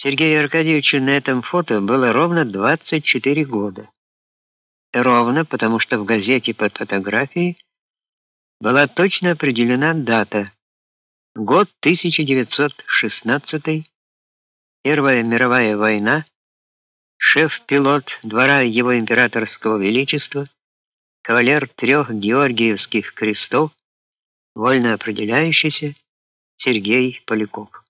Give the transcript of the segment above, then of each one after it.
Сергею Аркадьевичу на этом фото было ровно 24 года. Ровно, потому что в газете под фотографией была точно определена дата. Год 1916, Первая мировая война, шеф-пилот двора его императорского величества, кавалер трех Георгиевских крестов, вольно определяющийся Сергей Поляков.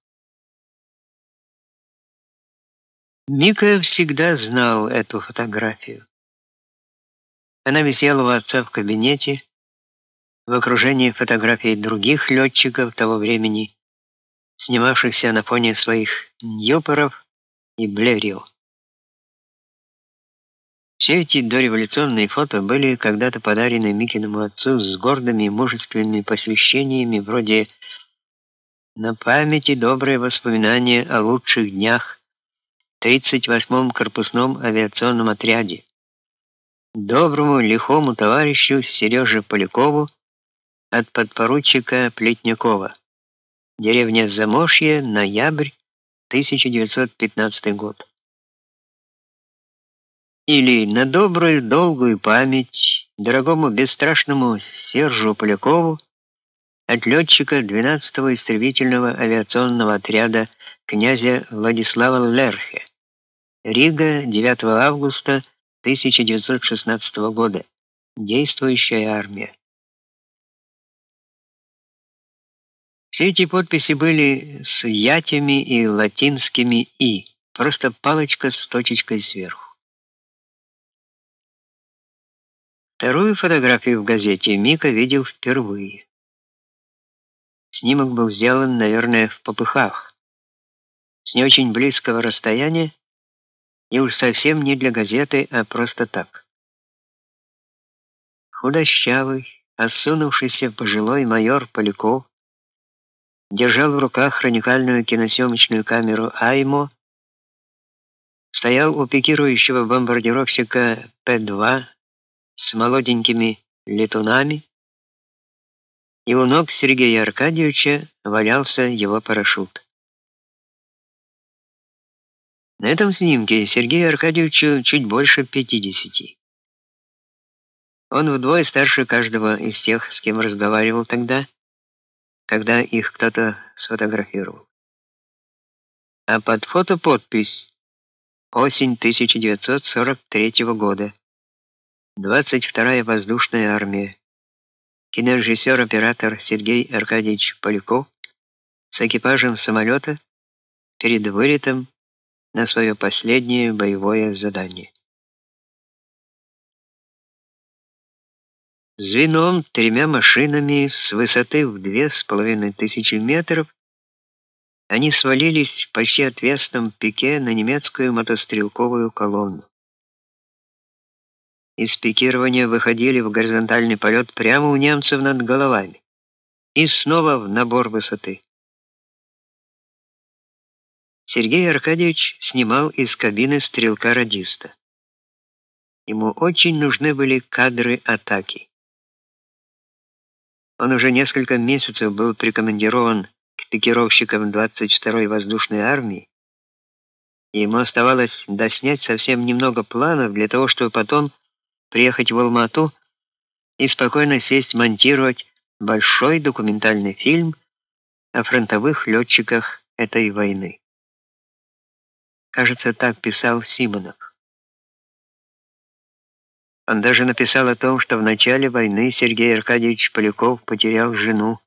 Мика всегда знал эту фотографию. Она висела у отца в кабинете в окружении фотографий других летчиков того времени, снимавшихся на фоне своих Ньюпоров и Блерио. Все эти дореволюционные фото были когда-то подарены Микиному отцу с гордыми и мужественными посвящениями вроде «На памяти добрые воспоминания о лучших днях 38-м корпусном авиационном отряде. Доброму лихому товарищу Сереже Полякову от подпоручика Плетнякова. Деревня Замошье, ноябрь 1915 год. Или на добрую долгую память дорогому бесстрашному Сержу Полякову от летчика 12-го истребительного авиационного отряда князя Владислава Лерхе. Рига, 9 августа 1916 года. Действующая армия. Все эти подписи были с ятями и латинскими «и», просто палочка с точечкой сверху. Вторую фотографию в газете Мика видел впервые. Снимок был сделан, наверное, в попыхах. С не очень близкого расстояния и уж совсем не для газеты, а просто так. Худощавый, осунувшийся пожилой майор Поляков держал в руках хроникальную киносъемочную камеру «Аймо», стоял у пикирующего бомбардировщика П-2 с молоденькими летунами, и у ног Сергея Аркадьевича валялся его парашют. На этом снимке Сергею Аркадьевичу чуть больше 50. Он вдвое старше каждого из тех, с кем разговаривал тогда, когда их кто-то сфотографировал. А под фото подпись «Осень 1943 года. 22-я воздушная армия. Кинорежиссер-оператор Сергей Аркадьевич Поляков с экипажем самолета перед вылетом на свое последнее боевое задание. Звеном тремя машинами с высоты в две с половиной тысячи метров они свалились в почти отвесном пике на немецкую мотострелковую колонну. Из пикирования выходили в горизонтальный полет прямо у немцев над головами и снова в набор высоты. Сергей Аркадьевич снимал из кабины стрелка-радиста. Ему очень нужны были кадры атаки. Он уже несколько месяцев был прикомандирован к пикировщикам 22-й воздушной армии, и ему оставалось доснять совсем немного планов для того, чтобы потом приехать в Алма-Ату и спокойно сесть монтировать большой документальный фильм о фронтовых летчиках этой войны. Кажется, так писал Симонов. Он даже написал о том, что в начале войны Сергей Аркадьевич Поляков потерял жену,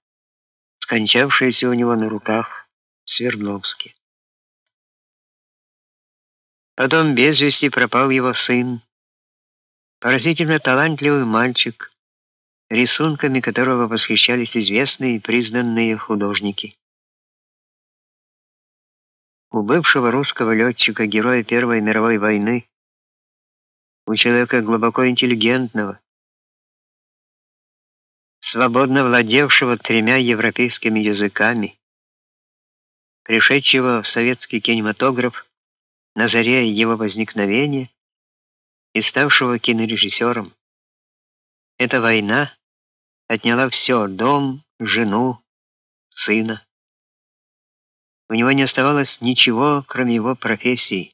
скончавшуюся у него на руках в Свердловске. Потом без вести пропал его сын, поразительно талантливый мальчик, рисунками которого восхищались известные и признанные художники. У бывшего русского летчика, героя Первой мировой войны, у человека глубоко интеллигентного, свободно владевшего тремя европейскими языками, пришедшего в советский кинематограф на заре его возникновения и ставшего кинорежиссером. Эта война отняла все: дом, жену, сына. У него не оставалось ничего, кроме его профессии.